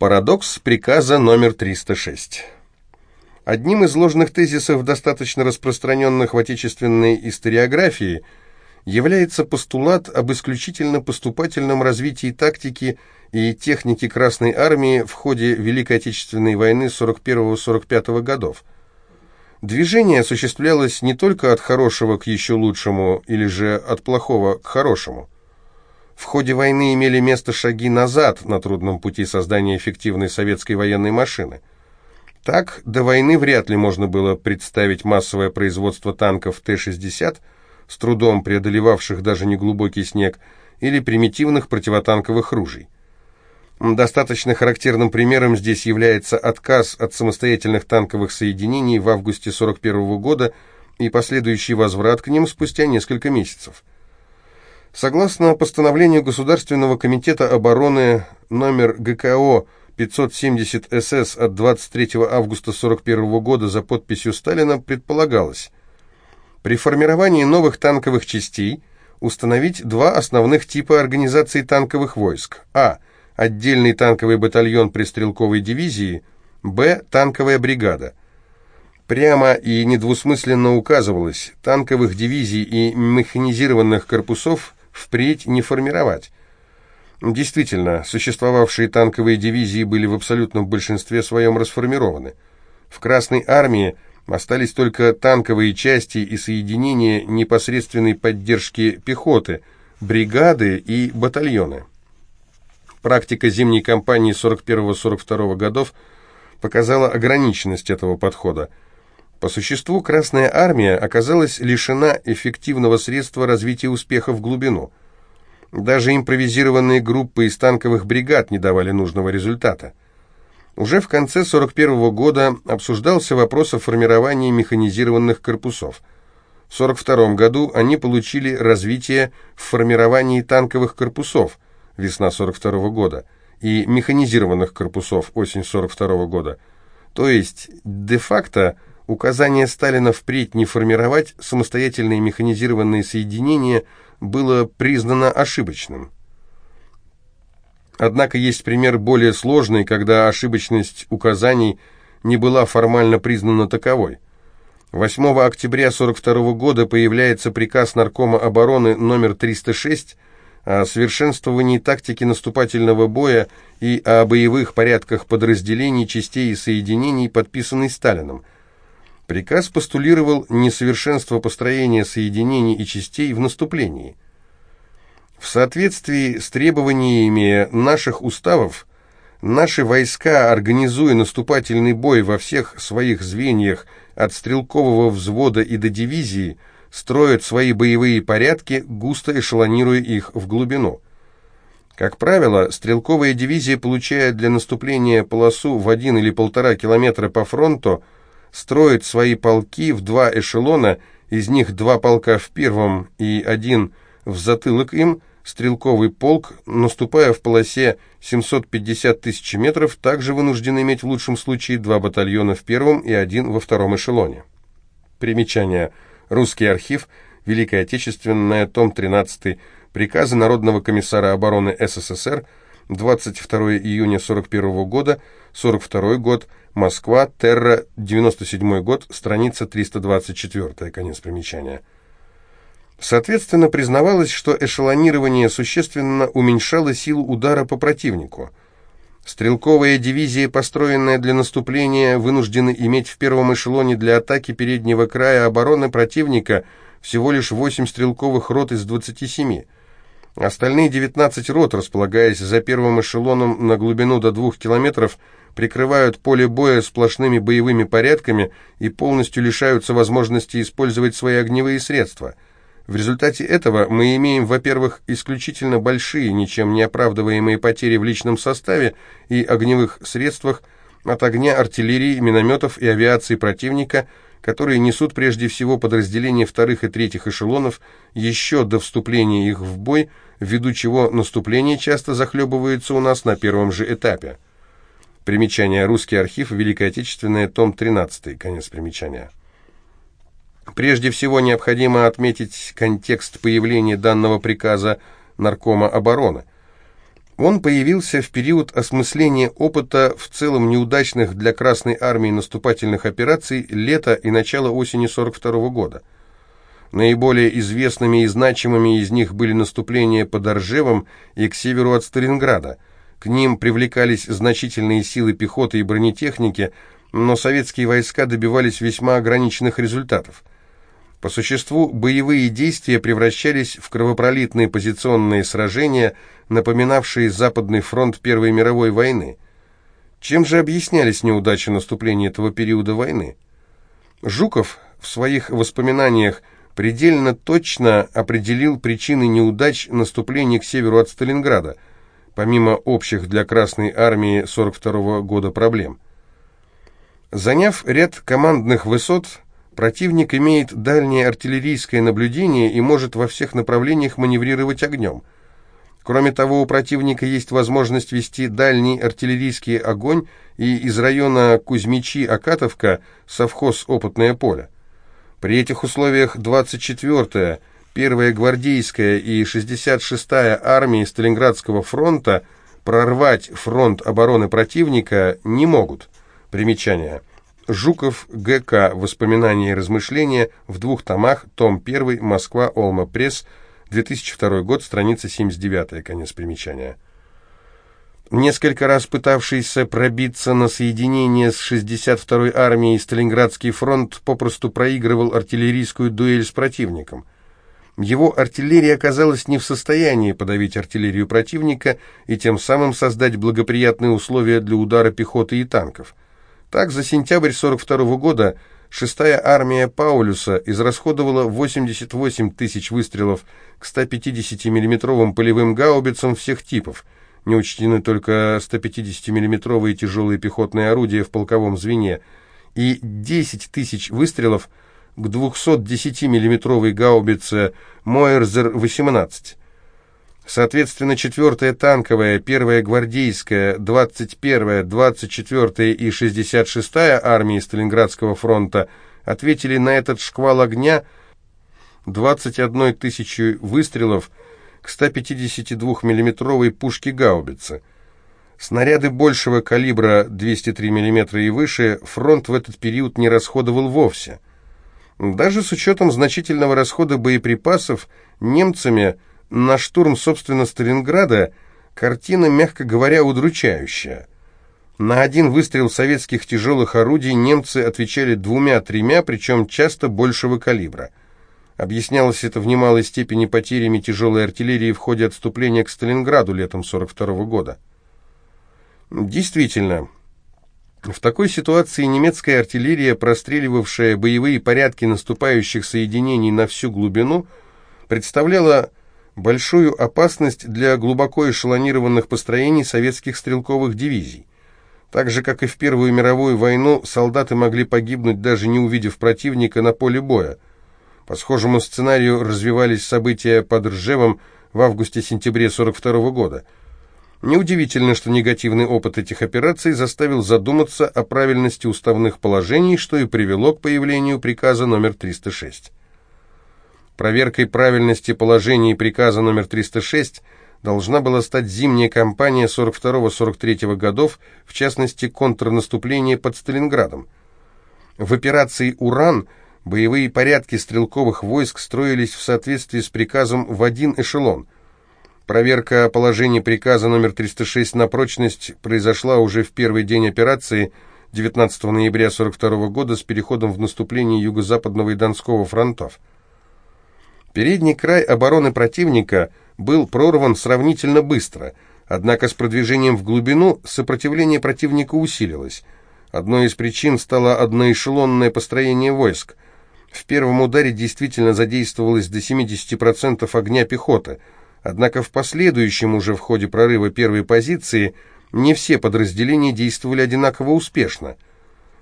Парадокс приказа номер 306. Одним из ложных тезисов, достаточно распространенных в отечественной историографии, является постулат об исключительно поступательном развитии тактики и техники Красной Армии в ходе Великой Отечественной войны 41-45 годов. Движение осуществлялось не только от хорошего к еще лучшему, или же от плохого к хорошему. В ходе войны имели место шаги назад на трудном пути создания эффективной советской военной машины. Так, до войны вряд ли можно было представить массовое производство танков Т-60, с трудом преодолевавших даже неглубокий снег, или примитивных противотанковых ружей. Достаточно характерным примером здесь является отказ от самостоятельных танковых соединений в августе 1941 года и последующий возврат к ним спустя несколько месяцев. Согласно постановлению Государственного комитета обороны номер ГКО 570 СС от 23 августа 1941 года за подписью Сталина предполагалось при формировании новых танковых частей установить два основных типа организации танковых войск. А. Отдельный танковый батальон при стрелковой дивизии. Б. Танковая бригада. Прямо и недвусмысленно указывалось, танковых дивизий и механизированных корпусов впредь не формировать. Действительно, существовавшие танковые дивизии были в абсолютном большинстве своем расформированы. В Красной армии остались только танковые части и соединения непосредственной поддержки пехоты, бригады и батальоны. Практика зимней кампании 41-42 годов показала ограниченность этого подхода. По существу Красная Армия оказалась лишена эффективного средства развития успеха в глубину. Даже импровизированные группы из танковых бригад не давали нужного результата. Уже в конце 1941 года обсуждался вопрос о формировании механизированных корпусов. В 1942 году они получили развитие в формировании танковых корпусов весна 1942 года и механизированных корпусов осень 1942 года. То есть, де-факто, Указание Сталина впредь не формировать самостоятельные механизированные соединения было признано ошибочным. Однако есть пример более сложный, когда ошибочность указаний не была формально признана таковой. 8 октября 1942 года появляется приказ Наркома обороны номер 306 о совершенствовании тактики наступательного боя и о боевых порядках подразделений, частей и соединений, подписанный Сталином – Приказ постулировал несовершенство построения соединений и частей в наступлении. В соответствии с требованиями наших уставов, наши войска, организуя наступательный бой во всех своих звеньях от стрелкового взвода и до дивизии, строят свои боевые порядки, густо эшелонируя их в глубину. Как правило, стрелковая дивизия получает для наступления полосу в один или полтора километра по фронту – строит свои полки в два эшелона, из них два полка в первом и один в затылок им, стрелковый полк, наступая в полосе 750 тысяч метров, также вынужден иметь в лучшем случае два батальона в первом и один во втором эшелоне. Примечание. Русский архив, Великая Отечественная, том 13, приказы Народного комиссара обороны СССР, 22 июня 41 года, 42 год, Москва, Терра, 97 год, страница 324, конец примечания. Соответственно, признавалось, что эшелонирование существенно уменьшало силу удара по противнику. Стрелковая дивизия, построенная для наступления, вынуждена иметь в первом эшелоне для атаки переднего края обороны противника всего лишь 8 стрелковых рот из 27. Остальные 19 рот, располагаясь за первым эшелоном на глубину до 2 километров, прикрывают поле боя сплошными боевыми порядками и полностью лишаются возможности использовать свои огневые средства. В результате этого мы имеем, во-первых, исключительно большие, ничем не оправдываемые потери в личном составе и огневых средствах от огня артиллерии, минометов и авиации противника, которые несут прежде всего подразделения вторых и третьих эшелонов еще до вступления их в бой, ввиду чего наступление часто захлебывается у нас на первом же этапе. Примечание. Русский архив. Великая Отечественная. Том 13. Конец примечания. Прежде всего необходимо отметить контекст появления данного приказа Наркома обороны. Он появился в период осмысления опыта в целом неудачных для Красной Армии наступательных операций лета и начала осени 42 года. Наиболее известными и значимыми из них были наступления под Оржевом и к северу от Сталинграда. К ним привлекались значительные силы пехоты и бронетехники, но советские войска добивались весьма ограниченных результатов. По существу, боевые действия превращались в кровопролитные позиционные сражения, напоминавшие Западный фронт Первой мировой войны. Чем же объяснялись неудачи наступления этого периода войны? Жуков в своих воспоминаниях предельно точно определил причины неудач наступления к северу от Сталинграда, помимо общих для Красной Армии 42 года проблем. Заняв ряд командных высот, Противник имеет дальнее артиллерийское наблюдение и может во всех направлениях маневрировать огнем. Кроме того, у противника есть возможность вести дальний артиллерийский огонь и из района Кузьмичи-Акатовка совхоз «Опытное поле». При этих условиях 24-я, 1-я гвардейская и 66-я армии Сталинградского фронта прорвать фронт обороны противника не могут. Примечание. Жуков, ГК. Воспоминания и размышления в двух томах, том 1, Москва, Олма Пресс, 2002 год, страница 79, конец примечания. Несколько раз пытавшийся пробиться на соединение с 62-й армией Сталинградский фронт попросту проигрывал артиллерийскую дуэль с противником. Его артиллерия оказалась не в состоянии подавить артиллерию противника и тем самым создать благоприятные условия для удара пехоты и танков. Так, за сентябрь 42 года 6-я армия Паулюса израсходовала 88 тысяч выстрелов к 150 миллиметровым полевым гаубицам всех типов, не учтены только 150 миллиметровые тяжелые пехотные орудия в полковом звене, и 10 тысяч выстрелов к 210 миллиметровой гаубице Мойерзер-18. Соответственно, 4-я танковая, 1-я гвардейская, 21-я, 24-я и 66-я армии Сталинградского фронта ответили на этот шквал огня 21 тысячу выстрелов к 152 миллиметровой пушке гаубицы. Снаряды большего калибра 203 мм и выше фронт в этот период не расходовал вовсе. Даже с учетом значительного расхода боеприпасов немцами – на штурм, собственно, Сталинграда картина, мягко говоря, удручающая. На один выстрел советских тяжелых орудий немцы отвечали двумя-тремя, причем часто большего калибра. Объяснялось это в немалой степени потерями тяжелой артиллерии в ходе отступления к Сталинграду летом 42 -го года. Действительно, в такой ситуации немецкая артиллерия, простреливавшая боевые порядки наступающих соединений на всю глубину, представляла большую опасность для глубоко эшелонированных построений советских стрелковых дивизий. Так же, как и в Первую мировую войну, солдаты могли погибнуть, даже не увидев противника на поле боя. По схожему сценарию развивались события под Ржевом в августе-сентябре 42 года. Неудивительно, что негативный опыт этих операций заставил задуматься о правильности уставных положений, что и привело к появлению приказа номер 306. Проверкой правильности положений приказа номер 306 должна была стать зимняя кампания 42-43 годов, в частности, контрнаступление под Сталинградом. В операции «Уран» боевые порядки стрелковых войск строились в соответствии с приказом в один эшелон. Проверка положений приказа номер 306 на прочность произошла уже в первый день операции 19 ноября 42 года с переходом в наступление Юго-Западного и Донского фронтов. Передний край обороны противника был прорван сравнительно быстро, однако с продвижением в глубину сопротивление противника усилилось. Одной из причин стало одноэшелонное построение войск. В первом ударе действительно задействовалось до 70% огня пехоты, однако в последующем уже в ходе прорыва первой позиции не все подразделения действовали одинаково успешно.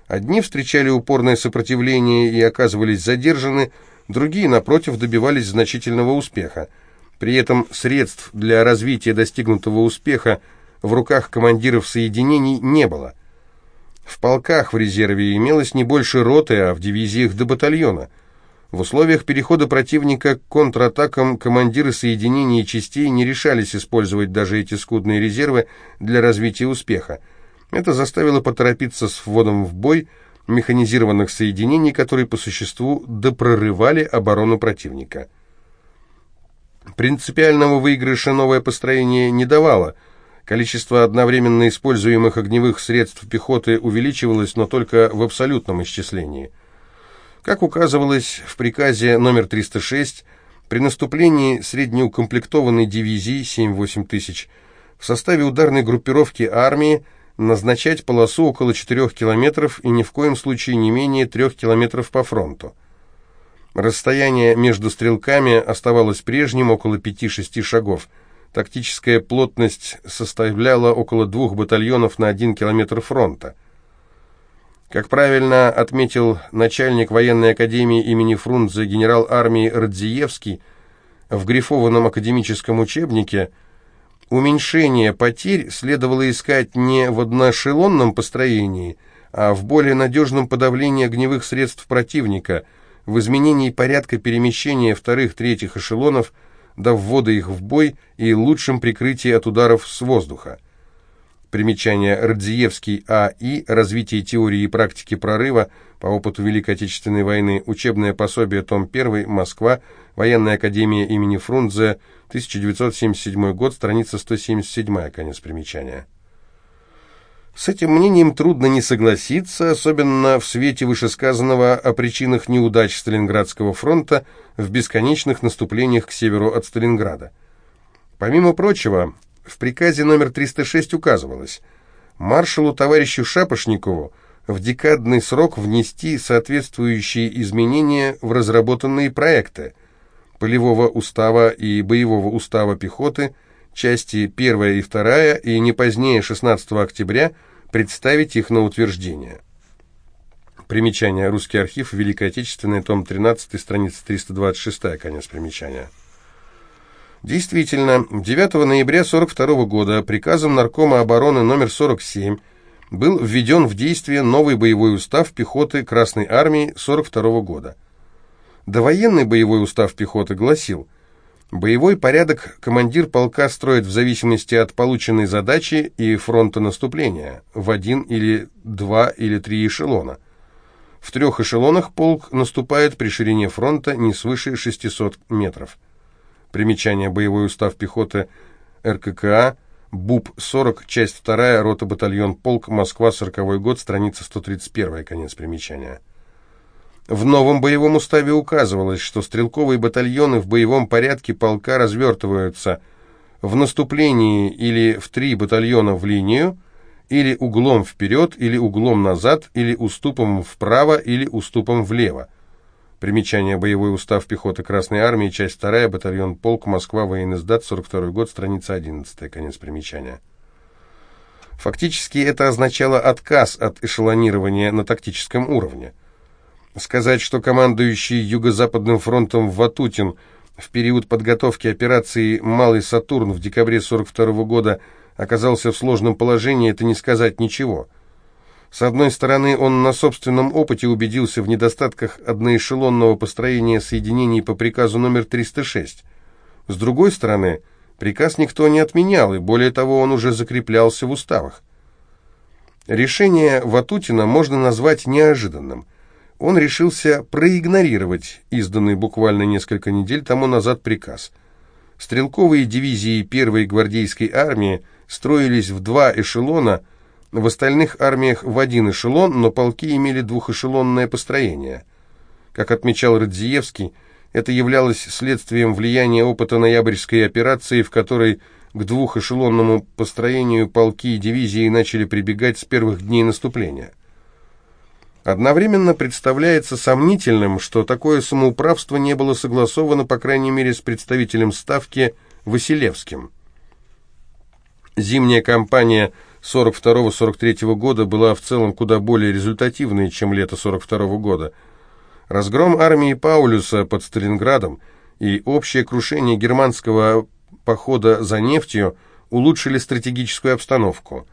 Одни встречали упорное сопротивление и оказывались задержаны, Другие, напротив, добивались значительного успеха. При этом средств для развития достигнутого успеха в руках командиров соединений не было. В полках в резерве имелось не больше роты, а в дивизиях до батальона. В условиях перехода противника к контратакам командиры соединений и частей не решались использовать даже эти скудные резервы для развития успеха. Это заставило поторопиться с вводом в бой механизированных соединений, которые по существу допрорывали оборону противника. Принципиального выигрыша новое построение не давало. Количество одновременно используемых огневых средств пехоты увеличивалось, но только в абсолютном исчислении – как указывалось в приказе номер 306, при наступлении среднеукомплектованной дивизии 7-8 тысяч в составе ударной группировки армии назначать полосу около 4 километров и ни в коем случае не менее 3 километров по фронту. Расстояние между стрелками оставалось прежним, около 5-6 шагов. Тактическая плотность составляла около двух батальонов на 1 километр фронта. Как правильно отметил начальник военной академии имени Фрунзе генерал армии Радзиевский, в грифованном академическом учебнике уменьшение потерь следовало искать не в одноэшелонном построении, а в более надежном подавлении огневых средств противника, в изменении порядка перемещения вторых-третьих эшелонов до ввода их в бой и лучшем прикрытии от ударов с воздуха. Примечание Радзиевский А.И. «Развитие теории и практики прорыва по опыту Великой Отечественной войны. Учебное пособие. Том 1. Москва. Военная академия имени Фрунзе. 1977 год. Страница 177. Конец примечания». С этим мнением трудно не согласиться, особенно в свете вышесказанного о причинах неудач Сталинградского фронта в бесконечных наступлениях к северу от Сталинграда. Помимо прочего, в приказе номер 306 указывалось маршалу товарищу Шапошникову в декадный срок внести соответствующие изменения в разработанные проекты полевого устава и боевого устава пехоты, части 1 и 2 и не позднее 16 октября представить их на утверждение. Примечание. Русский архив. Великая Отечественная. Том 13. Страница 326. Конец примечания. Действительно, 9 ноября 1942 года приказом Наркома обороны номер 47 был введен в действие новый боевой устав пехоты Красной Армии 1942 года. Довоенный боевой устав пехоты гласил «Боевой порядок командир полка строит в зависимости от полученной задачи и фронта наступления в один или два или три эшелона. В трех эшелонах полк наступает при ширине фронта не свыше 600 метров». Примечание. Боевой устав пехоты РККА. БУП-40, часть 2, рота батальон полк, Москва, 40 год, страница 131, конец примечания. В новом боевом уставе указывалось, что стрелковые батальоны в боевом порядке полка развертываются в наступлении или в три батальона в линию, или углом вперед, или углом назад, или уступом вправо, или уступом влево. Примечание. Боевой устав пехоты Красной Армии, часть 2, батальон полк, Москва, военный сдат, 42 год, страница 11, конец примечания. Фактически это означало отказ от эшелонирования на тактическом уровне. Сказать, что командующий Юго-Западным фронтом Ватутин в период подготовки операции «Малый Сатурн» в декабре 42 года оказался в сложном положении, это не сказать ничего – с одной стороны, он на собственном опыте убедился в недостатках одноэшелонного построения соединений по приказу номер 306. С другой стороны, приказ никто не отменял, и более того, он уже закреплялся в уставах. Решение Ватутина можно назвать неожиданным. Он решился проигнорировать изданный буквально несколько недель тому назад приказ. Стрелковые дивизии первой гвардейской армии строились в два эшелона – в остальных армиях в один эшелон, но полки имели двухэшелонное построение. Как отмечал Радзиевский, это являлось следствием влияния опыта ноябрьской операции, в которой к двухэшелонному построению полки и дивизии начали прибегать с первых дней наступления. Одновременно представляется сомнительным, что такое самоуправство не было согласовано, по крайней мере, с представителем Ставки Василевским. Зимняя кампания – 42-43 года была в целом куда более результативной, чем лето 42 года. Разгром армии Паулюса под Сталинградом и общее крушение германского похода за нефтью улучшили стратегическую обстановку.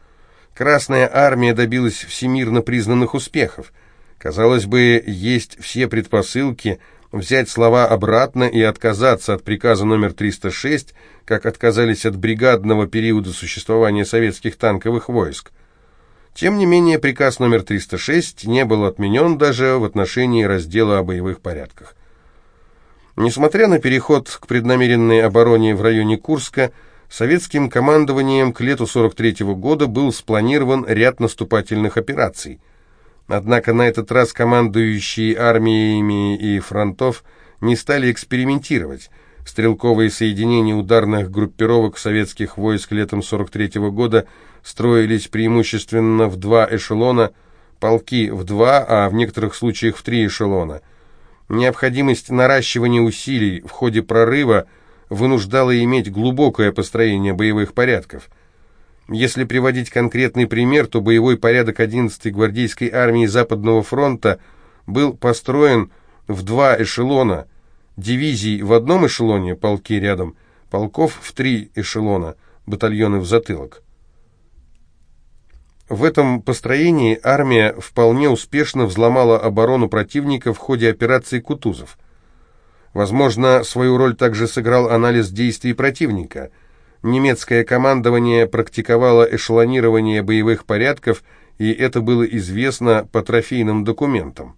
Красная армия добилась всемирно признанных успехов. Казалось бы, есть все предпосылки взять слова обратно и отказаться от приказа номер 306, как отказались от бригадного периода существования советских танковых войск. Тем не менее, приказ номер 306 не был отменен даже в отношении раздела о боевых порядках. Несмотря на переход к преднамеренной обороне в районе Курска, советским командованием к лету 43 -го года был спланирован ряд наступательных операций. Однако на этот раз командующие армиями и фронтов не стали экспериментировать. Стрелковые соединения ударных группировок советских войск летом 43 -го года строились преимущественно в два эшелона, полки в два, а в некоторых случаях в три эшелона. Необходимость наращивания усилий в ходе прорыва вынуждала иметь глубокое построение боевых порядков – если приводить конкретный пример, то боевой порядок 11-й гвардейской армии Западного фронта был построен в два эшелона, дивизий в одном эшелоне, полки рядом, полков в три эшелона, батальоны в затылок. В этом построении армия вполне успешно взломала оборону противника в ходе операции «Кутузов». Возможно, свою роль также сыграл анализ действий противника – немецкое командование практиковало эшелонирование боевых порядков, и это было известно по трофейным документам.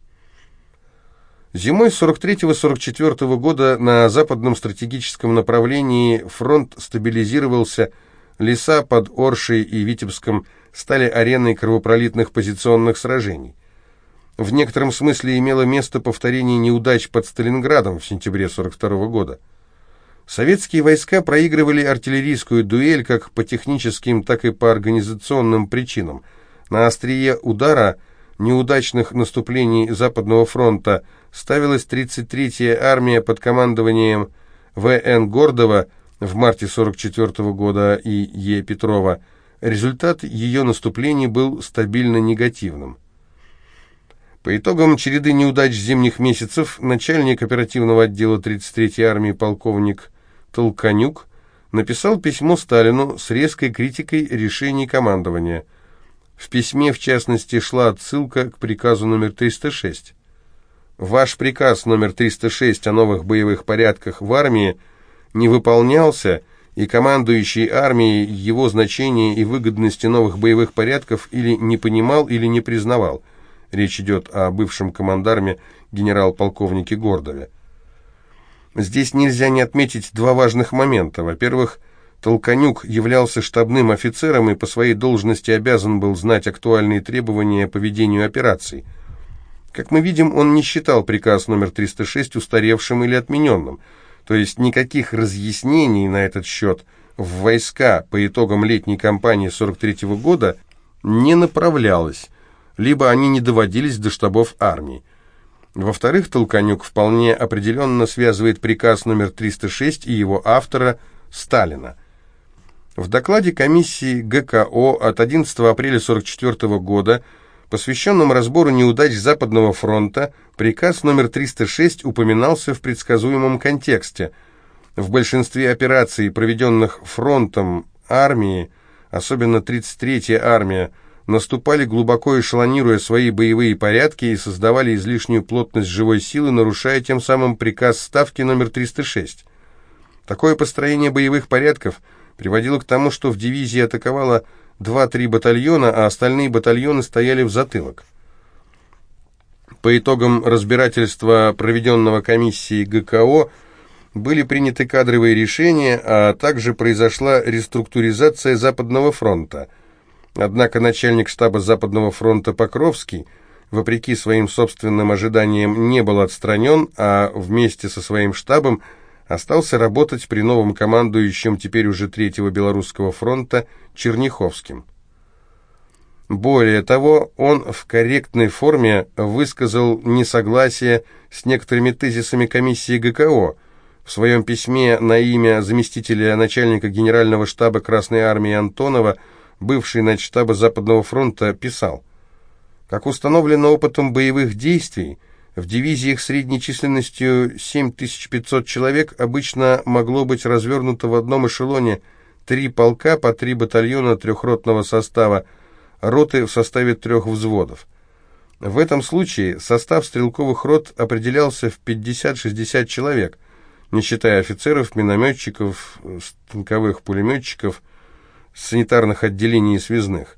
Зимой 43-44 года на западном стратегическом направлении фронт стабилизировался, леса под Оршей и Витебском стали ареной кровопролитных позиционных сражений. В некотором смысле имело место повторение неудач под Сталинградом в сентябре 42 года. Советские войска проигрывали артиллерийскую дуэль как по техническим, так и по организационным причинам. На острие удара неудачных наступлений Западного фронта ставилась 33-я армия под командованием В.Н. Гордова в марте 44 -го года и Е. Петрова. Результат ее наступлений был стабильно негативным. По итогам череды неудач зимних месяцев начальник оперативного отдела 33-й армии полковник Толканюк написал письмо Сталину с резкой критикой решений командования. В письме, в частности, шла отсылка к приказу номер 306. «Ваш приказ номер 306 о новых боевых порядках в армии не выполнялся, и командующий армией его значения и выгодности новых боевых порядков или не понимал, или не признавал». Речь идет о бывшем командарме генерал-полковнике Гордове. Здесь нельзя не отметить два важных момента. Во-первых, Толканюк являлся штабным офицером и по своей должности обязан был знать актуальные требования по ведению операций. Как мы видим, он не считал приказ номер 306 устаревшим или отмененным, то есть никаких разъяснений на этот счет в войска по итогам летней кампании 43 -го года не направлялось, либо они не доводились до штабов армии. Во-вторых, Толканюк вполне определенно связывает приказ номер 306 и его автора Сталина. В докладе комиссии ГКО от 11 апреля 1944 года, посвященном разбору неудач Западного фронта, приказ номер 306 упоминался в предсказуемом контексте. В большинстве операций, проведенных фронтом армии, особенно 33-я армия, наступали глубоко эшелонируя свои боевые порядки и создавали излишнюю плотность живой силы, нарушая тем самым приказ Ставки номер 306. Такое построение боевых порядков приводило к тому, что в дивизии атаковало 2-3 батальона, а остальные батальоны стояли в затылок. По итогам разбирательства, проведенного комиссией ГКО, были приняты кадровые решения, а также произошла реструктуризация Западного фронта – Однако начальник штаба Западного фронта Покровский, вопреки своим собственным ожиданиям, не был отстранен, а вместе со своим штабом остался работать при новом командующем теперь уже Третьего Белорусского фронта Черняховским. Более того, он в корректной форме высказал несогласие с некоторыми тезисами комиссии ГКО. В своем письме на имя заместителя начальника генерального штаба Красной Армии Антонова – бывший начштаба Западного фронта, писал, «Как установлено опытом боевых действий, в дивизиях средней численностью 7500 человек обычно могло быть развернуто в одном эшелоне три полка по три батальона трехротного состава, роты в составе трех взводов. В этом случае состав стрелковых рот определялся в 50-60 человек, не считая офицеров, минометчиков, станковых пулеметчиков, санитарных отделений и связных,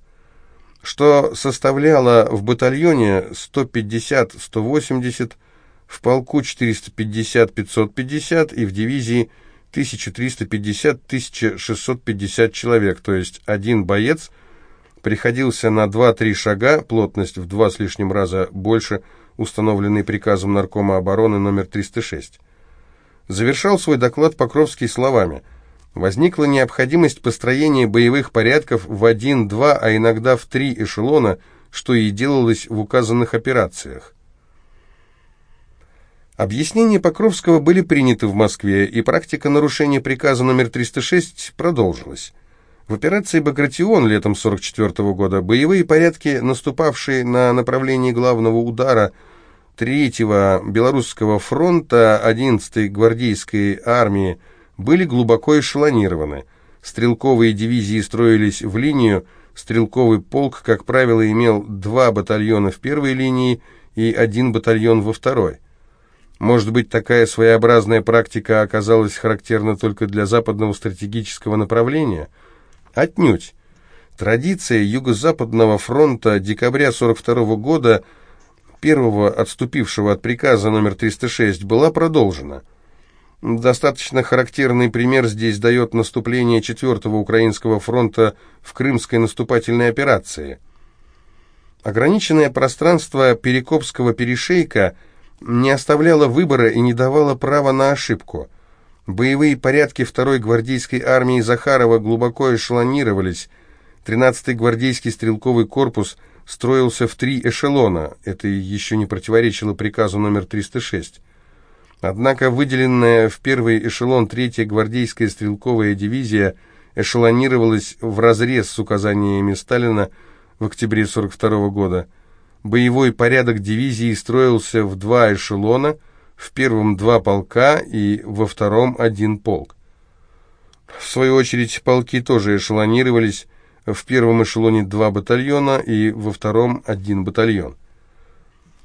что составляло в батальоне 150-180, в полку 450-550 и в дивизии 1350-1650 человек, то есть один боец приходился на 2-3 шага, плотность в два с лишним раза больше, установленный приказом Наркома обороны номер 306. Завершал свой доклад Покровский словами «Возникла необходимость построения боевых порядков в один-два, а иногда в три эшелона, что и делалось в указанных операциях». Объяснения Покровского были приняты в Москве, и практика нарушения приказа номер 306 продолжилась. В операции «Багратион» летом 1944 года боевые порядки, наступавшие на направлении главного удара 3-го Белорусского фронта 11-й гвардейской армии, были глубоко эшелонированы. Стрелковые дивизии строились в линию, стрелковый полк, как правило, имел два батальона в первой линии и один батальон во второй. Может быть, такая своеобразная практика оказалась характерна только для западного стратегического направления? Отнюдь. Традиция Юго-Западного фронта декабря 42 года, первого отступившего от приказа номер 306, была продолжена. Достаточно характерный пример здесь дает наступление 4-го Украинского фронта в Крымской наступательной операции. Ограниченное пространство Перекопского перешейка – не оставляла выбора и не давала права на ошибку. Боевые порядки второй гвардейской армии Захарова глубоко эшелонировались. 13-й гвардейский стрелковый корпус строился в три эшелона. Это еще не противоречило приказу номер 306. Однако выделенная в первый эшелон третья гвардейская стрелковая дивизия эшелонировалась в разрез с указаниями Сталина в октябре 42 года. Боевой порядок дивизии строился в два эшелона, в первом два полка и во втором один полк. В свою очередь полки тоже эшелонировались, в первом эшелоне два батальона и во втором один батальон.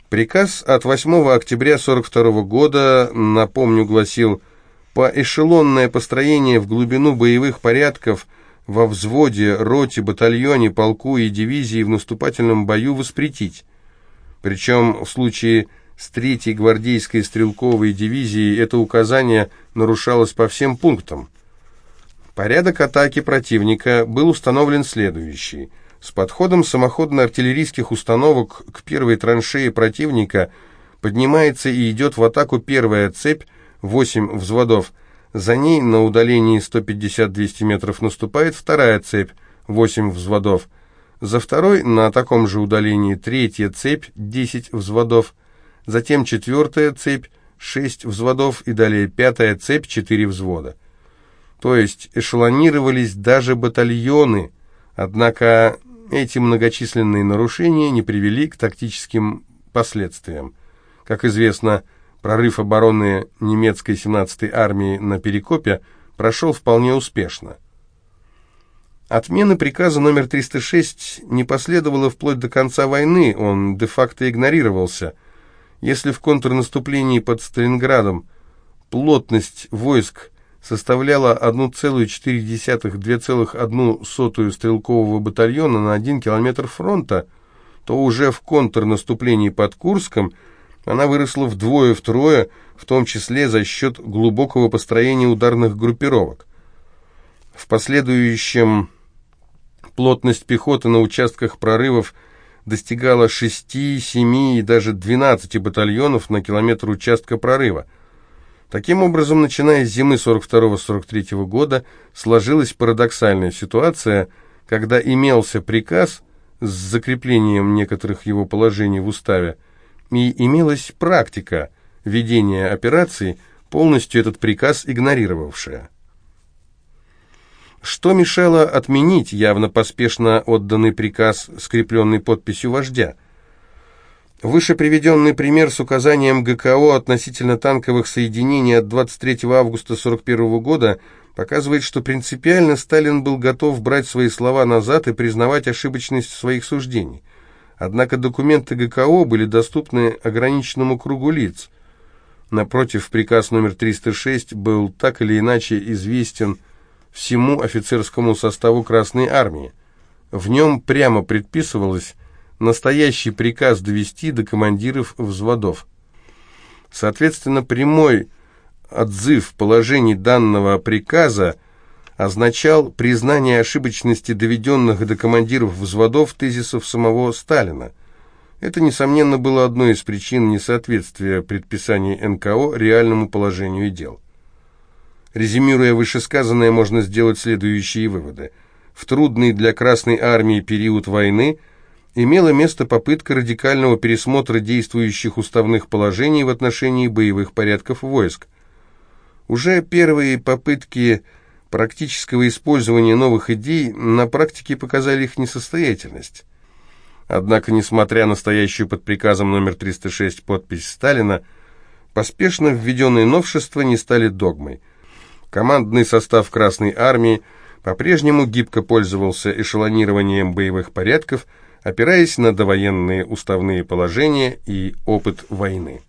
Приказ от 8 октября 42 года, напомню, гласил «Поэшелонное построение в глубину боевых порядков во взводе, роте, батальоне, полку и дивизии в наступательном бою воспретить. Причем в случае с третьей гвардейской стрелковой дивизией это указание нарушалось по всем пунктам. Порядок атаки противника был установлен следующий. С подходом самоходно-артиллерийских установок к первой траншее противника поднимается и идет в атаку первая цепь, 8 взводов, за ней на удалении 150-200 метров наступает вторая цепь, 8 взводов. За второй на таком же удалении третья цепь, 10 взводов. Затем четвертая цепь, 6 взводов и далее пятая цепь, 4 взвода. То есть эшелонировались даже батальоны, однако эти многочисленные нарушения не привели к тактическим последствиям. Как известно, Прорыв обороны немецкой 17-й армии на Перекопе прошел вполне успешно. Отмены приказа номер 306 не последовало вплоть до конца войны, он де-факто игнорировался. Если в контрнаступлении под Сталинградом плотность войск составляла 1,4-2,1 стрелкового батальона на 1 километр фронта, то уже в контрнаступлении под Курском – она выросла вдвое-втрое, в том числе за счет глубокого построения ударных группировок. В последующем плотность пехоты на участках прорывов достигала 6, 7 и даже 12 батальонов на километр участка прорыва. Таким образом, начиная с зимы 42-43 года, сложилась парадоксальная ситуация, когда имелся приказ с закреплением некоторых его положений в уставе, и имелась практика ведения операций, полностью этот приказ игнорировавшая. Что мешало отменить явно поспешно отданный приказ, скрепленный подписью вождя? Выше приведенный пример с указанием ГКО относительно танковых соединений от 23 августа 1941 года показывает, что принципиально Сталин был готов брать свои слова назад и признавать ошибочность своих суждений – Однако документы ГКО были доступны ограниченному кругу лиц. Напротив, приказ номер 306 был так или иначе известен всему офицерскому составу Красной Армии. В нем прямо предписывалось настоящий приказ довести до командиров взводов. Соответственно, прямой отзыв положений данного приказа означал признание ошибочности доведенных до командиров взводов тезисов самого Сталина. Это, несомненно, было одной из причин несоответствия предписаний НКО реальному положению дел. Резюмируя вышесказанное, можно сделать следующие выводы. В трудный для Красной Армии период войны имела место попытка радикального пересмотра действующих уставных положений в отношении боевых порядков войск. Уже первые попытки практического использования новых идей на практике показали их несостоятельность. Однако, несмотря на стоящую под приказом номер 306 подпись Сталина, поспешно введенные новшества не стали догмой. Командный состав Красной Армии по-прежнему гибко пользовался эшелонированием боевых порядков, опираясь на довоенные уставные положения и опыт войны.